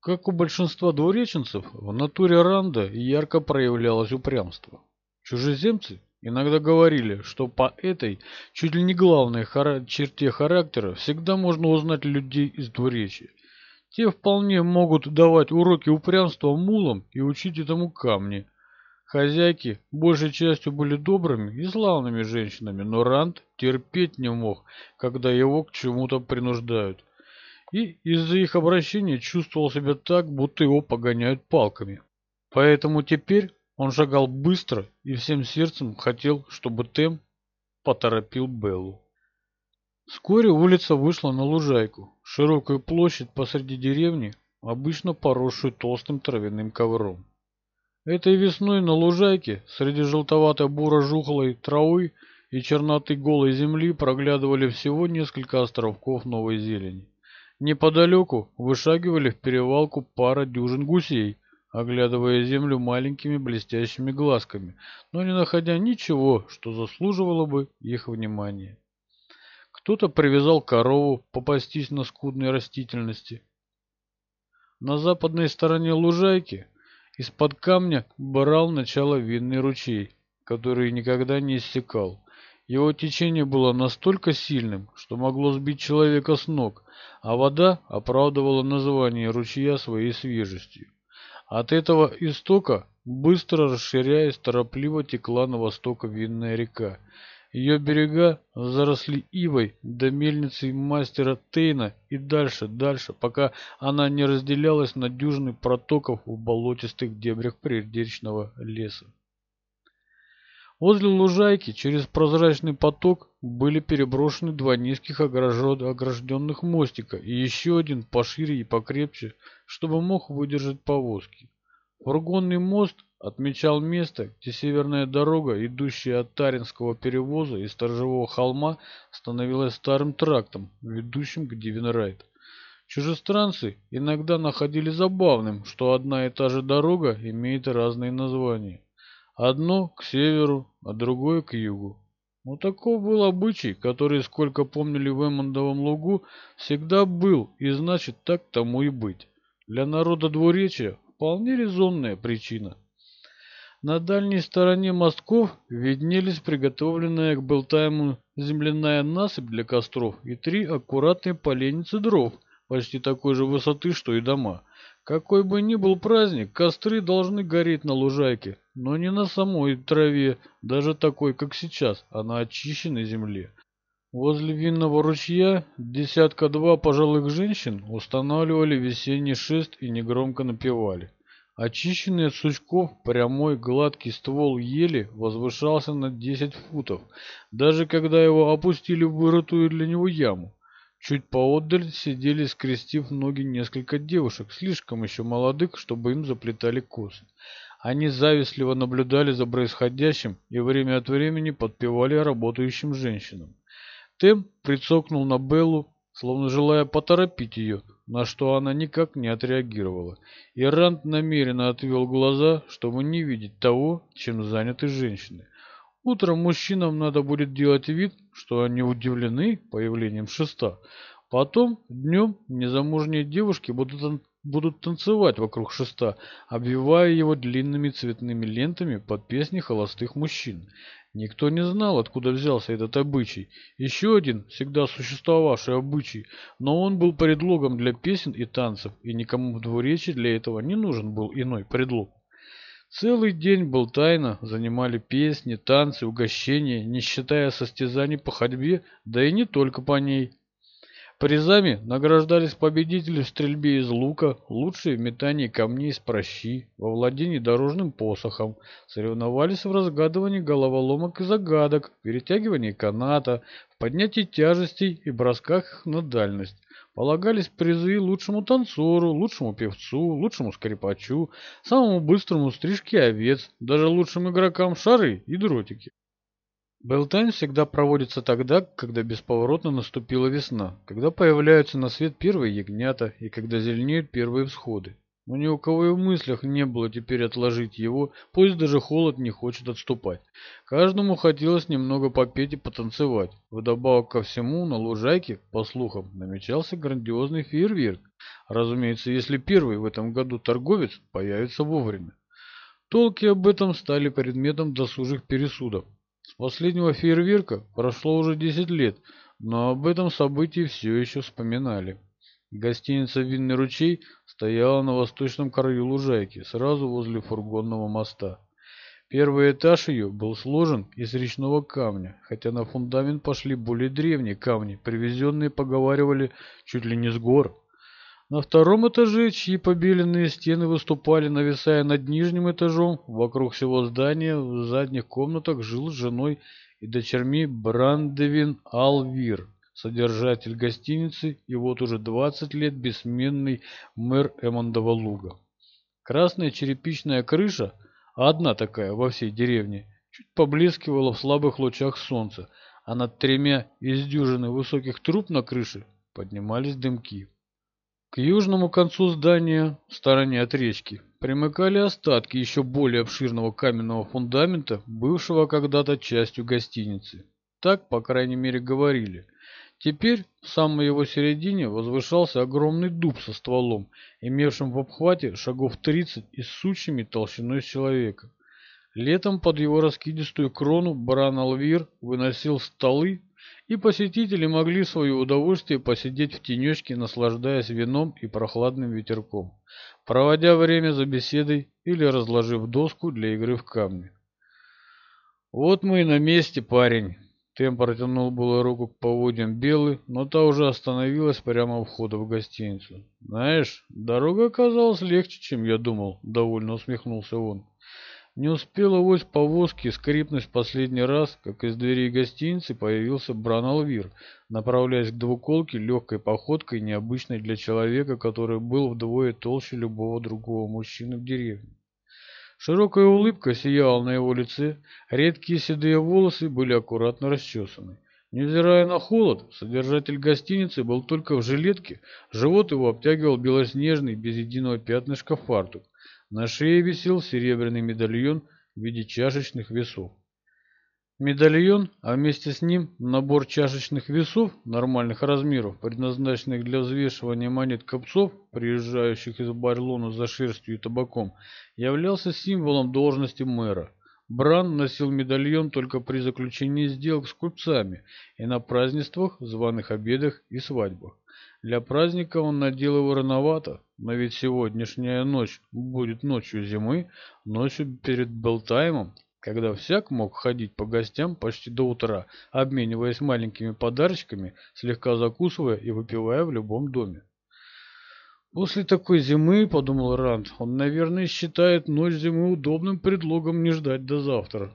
Как у большинства двореченцев в натуре Ранда ярко проявлялось упрямство. Чужеземцы иногда говорили, что по этой, чуть ли не главной хара черте характера, всегда можно узнать людей из двуречия. Те вполне могут давать уроки упрямства мулам и учить этому камни. Хозяйки большей частью были добрыми и славными женщинами, но Ранд терпеть не мог, когда его к чему-то принуждают и из-за их обращения чувствовал себя так, будто его погоняют палками. Поэтому теперь он шагал быстро и всем сердцем хотел, чтобы Тем поторопил Беллу. Вскоре улица вышла на лужайку, широкую площадь посреди деревни, обычно поросшую толстым травяным ковром. Этой весной на лужайке среди желтоватой буро-жухлой травы и черноты голой земли проглядывали всего несколько островков новой зелени. Неподалеку вышагивали в перевалку пара дюжин гусей, оглядывая землю маленькими блестящими глазками, но не находя ничего, что заслуживало бы их внимания. Кто-то привязал корову попастись на скудной растительности. На западной стороне лужайки из-под камня брал начало винный ручей, который никогда не иссякал. Его течение было настолько сильным, что могло сбить человека с ног, а вода оправдывала название ручья своей свежестью. От этого истока, быстро расширяясь, торопливо текла на восток винная река. Ее берега заросли ивой до мельницы мастера Тейна и дальше, дальше, пока она не разделялась на дюжины протоков в болотистых дебрях приречного леса. Возле лужайки через прозрачный поток были переброшены два низких огражденных мостика и еще один пошире и покрепче, чтобы мог выдержать повозки. Фургонный мост отмечал место, где северная дорога, идущая от Таринского перевоза и Сторожевого холма, становилась старым трактом, ведущим к Дивенрайт. Чужестранцы иногда находили забавным, что одна и та же дорога имеет разные названия. Одно к северу, а другой к югу. Ну, Но таков был обычай, который, сколько помнили в Эммондовом лугу, всегда был, и значит, так тому и быть. Для народа двуречия вполне резонная причина. На дальней стороне мостков виднелись приготовленная к болтаему земляная насыпь для костров и три аккуратные поленницы дров, почти такой же высоты, что и дома. Какой бы ни был праздник, костры должны гореть на лужайке, но не на самой траве, даже такой, как сейчас, а на очищенной земле. Возле винного ручья десятка-два пожилых женщин устанавливали весенний шест и негромко напевали. Очищенный от сучков прямой гладкий ствол ели возвышался на 10 футов, даже когда его опустили в вырытую для него яму. Чуть поодаль сидели, скрестив ноги, несколько девушек, слишком еще молодых, чтобы им заплетали косы. Они завистливо наблюдали за происходящим и время от времени подпевали работающим женщинам. Тем прицокнул на Беллу, словно желая поторопить ее, на что она никак не отреагировала. И Рант намеренно отвел глаза, чтобы не видеть того, чем заняты женщины. Утром мужчинам надо будет делать вид, что они удивлены появлением шеста. Потом днем незамужние девушки будут, будут танцевать вокруг шеста, обвивая его длинными цветными лентами под песни холостых мужчин. Никто не знал, откуда взялся этот обычай. Еще один, всегда существовавший обычай, но он был предлогом для песен и танцев, и никому в двуречи для этого не нужен был иной предлог. Целый день был тайно, занимали песни, танцы, угощения, не считая состязаний по ходьбе, да и не только по ней. Призами награждались победители в стрельбе из лука, лучшие в метании камней с прощи, во владении дорожным посохом, соревновались в разгадывании головоломок и загадок, перетягивании каната, в поднятии тяжестей и бросках на дальность. Полагались призы лучшему танцору, лучшему певцу, лучшему скрипачу, самому быстрому стрижке овец, даже лучшим игрокам шары и дротики. Белтайн всегда проводится тогда, когда бесповоротно наступила весна, когда появляются на свет первые ягнята и когда зеленеют первые всходы. Но ни у кого и в мыслях не было теперь отложить его, пусть даже холод не хочет отступать. Каждому хотелось немного попеть и потанцевать. Вдобавок ко всему, на лужайке, по слухам, намечался грандиозный фейерверк. Разумеется, если первый в этом году торговец появится вовремя. Толки об этом стали предметом досужих пересудов. С последнего фейерверка прошло уже 10 лет, но об этом событии все еще вспоминали. Гостиница «Винный ручей» стояла на восточном краю лужайки, сразу возле фургонного моста. Первый этаж ее был сложен из речного камня, хотя на фундамент пошли более древние камни, привезенные, поговаривали, чуть ли не с гор. На втором этаже, чьи побеленные стены выступали, нависая над нижним этажом, вокруг всего здания в задних комнатах жил с женой и дочерьми Брандевин Алвир, содержатель гостиницы и вот уже 20 лет бессменный мэр Эмондова луга. Красная черепичная крыша, одна такая во всей деревне, чуть поблескивала в слабых лучах солнца, а над тремя из дюжины высоких труб на крыше поднимались дымки. К южному концу здания, в стороне от речки, примыкали остатки еще более обширного каменного фундамента, бывшего когда-то частью гостиницы. Так, по крайней мере, говорили. Теперь в самой его середине возвышался огромный дуб со стволом, имевшим в обхвате шагов 30 и сучьями толщиной человека. Летом под его раскидистую крону баран Алвир выносил столы и посетители могли в свое удовольствие посидеть в тенечке, наслаждаясь вином и прохладным ветерком, проводя время за беседой или разложив доску для игры в камни. «Вот мы и на месте, парень!» Тем протянул было руку к поводьям Белый, но та уже остановилась прямо у входа в гостиницу. «Знаешь, дорога оказалась легче, чем я думал», — довольно усмехнулся он. Не успела вось повозки скрипнуть в последний раз, как из дверей гостиницы появился Браналвир, направляясь к двуколке легкой походкой, необычной для человека, который был вдвое толще любого другого мужчины в деревне. Широкая улыбка сияла на его лице, редкие седые волосы были аккуратно расчесаны. Невзирая на холод, содержатель гостиницы был только в жилетке, живот его обтягивал белоснежный, без единого пятнышка фартук. На шее висел серебряный медальон в виде чашечных весов. Медальон, а вместе с ним набор чашечных весов нормальных размеров, предназначенных для взвешивания монет копцов, приезжающих из Барлона за шерстью и табаком, являлся символом должности мэра. Бран носил медальон только при заключении сделок с купцами и на празднествах, званых обедах и свадьбах. Для праздника он надел его рановато, но ведь сегодняшняя ночь будет ночью зимы, ночью перед Белтаймом, когда всяк мог ходить по гостям почти до утра, обмениваясь маленькими подарочками, слегка закусывая и выпивая в любом доме. «После такой зимы, — подумал Ранд, — он, наверное, считает ночь зимы удобным предлогом не ждать до завтра».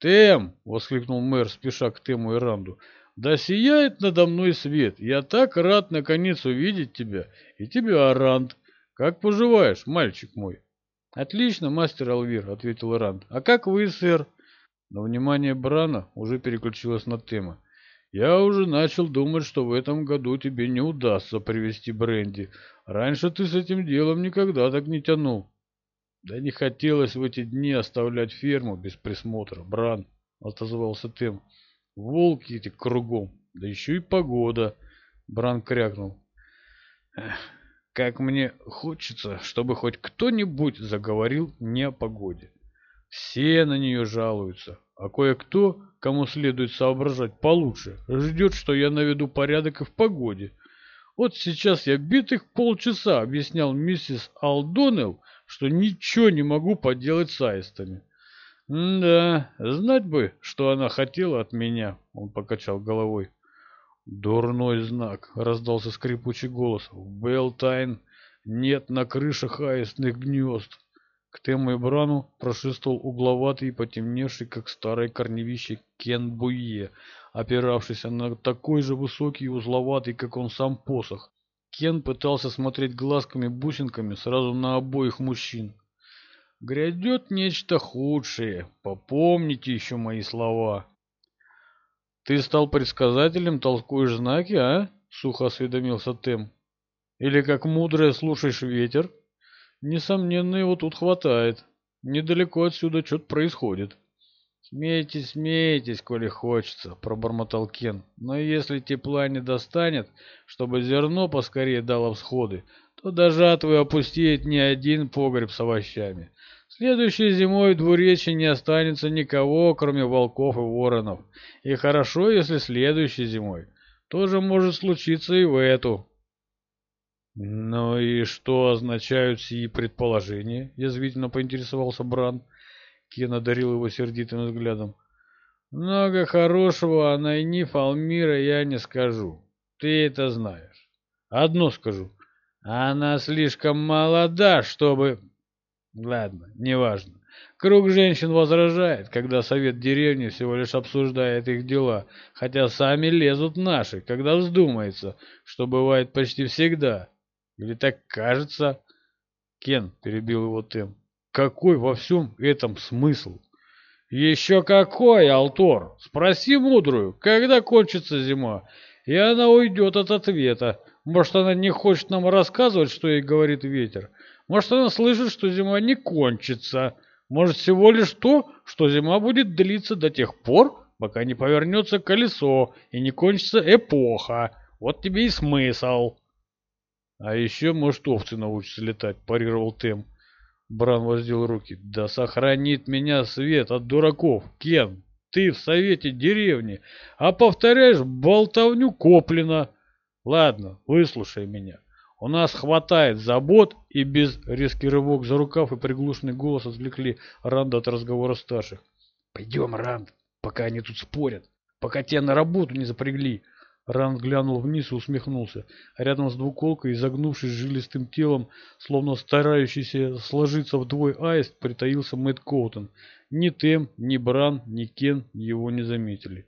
«Тем!» — воскликнул мэр, спеша к Тему и Ранду. Да сияет надо мной свет. Я так рад наконец увидеть тебя. И тебя, Арант. Как поживаешь, мальчик мой? Отлично, мастер Алвир, ответил Арант. А как вы, сэр? Но внимание Брана уже переключилось на тему. Я уже начал думать, что в этом году тебе не удастся привести бренди. Раньше ты с этим делом никогда так не тянул. Да не хотелось в эти дни оставлять ферму без присмотра, Бран, отозвался Тем. Волки эти кругом, да еще и погода, Бран крякнул. Как мне хочется, чтобы хоть кто-нибудь заговорил не о погоде. Все на нее жалуются, а кое-кто, кому следует соображать получше, ждет, что я наведу порядок и в погоде. Вот сейчас я битых полчаса объяснял миссис Алдонелл, что ничего не могу поделать с аистами. «Да, знать бы, что она хотела от меня», — он покачал головой. «Дурной знак», — раздался скрипучий голос. «В Белтайн нет на крышах аистных гнезд». К Тему и Брану прошествовал угловатый и потемневший, как старое корневище, Кен Буе, опиравшийся на такой же высокий и узловатый, как он сам посох. Кен пытался смотреть глазками-бусинками сразу на обоих мужчин грядет нечто худшее. Попомните еще мои слова». «Ты стал предсказателем, толкуешь знаки, а?» — сухо осведомился Тем. «Или как мудрое слушаешь ветер?» «Несомненно, его тут хватает. Недалеко отсюда что-то происходит». «Смейтесь, смейтесь, коли хочется», — пробормотал Кен. «Но если тепла не достанет, чтобы зерно поскорее дало всходы, то до жатвы опустеет не один погреб с овощами. Следующей зимой в двуречье не останется никого, кроме волков и воронов. И хорошо, если следующей зимой. Тоже может случиться и в эту. «Ну и что означают сии предположения?» — язвительно поинтересовался Бран. Кен одарил его сердитым взглядом. «Много хорошего о Найни Фалмира я не скажу. Ты это знаешь. Одно скажу. Она слишком молода, чтобы...» Ладно, неважно. Круг женщин возражает, когда совет деревни всего лишь обсуждает их дела, хотя сами лезут наши, когда вздумается, что бывает почти всегда. Или так кажется? Кен перебил его Тем. Какой во всем этом смысл? Еще какой, Алтор? Спроси мудрую, когда кончится зима, и она уйдет от ответа. Может, она не хочет нам рассказывать, что ей говорит ветер, может, она слышит, что зима не кончится. Может, всего лишь то, что зима будет длиться до тех пор, пока не повернется колесо и не кончится эпоха. Вот тебе и смысл. А еще, может, овцы научатся летать, парировал Тем. Бран воздел руки. Да сохранит меня свет от дураков, Кен. Ты в совете деревни, а повторяешь болтовню Коплина. Ладно, выслушай меня. У нас хватает забот, и без резкий рывок за рукав и приглушенный голос отвлекли Ранда от разговора старших. «Пойдем, Ранд, пока они тут спорят, пока тебя на работу не запрягли». Ранд глянул вниз и усмехнулся. А рядом с двуколкой, изогнувшись жилистым телом, словно старающийся сложиться вдвое аист, притаился Мэтт Коутон. Ни Тем, ни Бран, ни Кен его не заметили.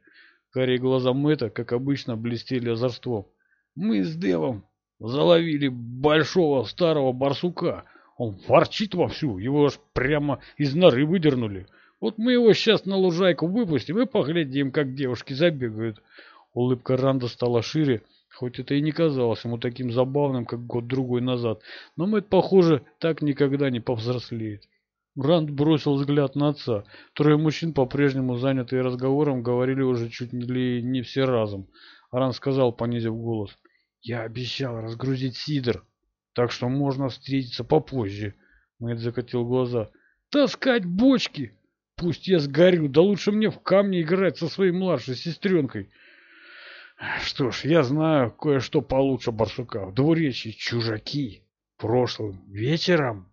Карие глаза Мэтта, как обычно, блестели озорством. «Мы с Девом Заловили большого старого барсука. Он ворчит вовсю, его аж прямо из норы выдернули. Вот мы его сейчас на лужайку выпустим и поглядим, как девушки забегают. Улыбка Ранда стала шире, хоть это и не казалось ему таким забавным, как год-другой назад. Но Мэтт, похоже, так никогда не повзрослеет. Ранд бросил взгляд на отца. Трое мужчин, по-прежнему занятые разговором, говорили уже чуть ли не все разом. Ранд сказал, понизив голос. Я обещал разгрузить Сидор, так что можно встретиться попозже. Мэтт закатил глаза. Таскать бочки! Пусть я сгорю, да лучше мне в камни играть со своей младшей сестренкой. Что ж, я знаю кое-что получше барсука. В двуречье чужаки. Прошлым вечером...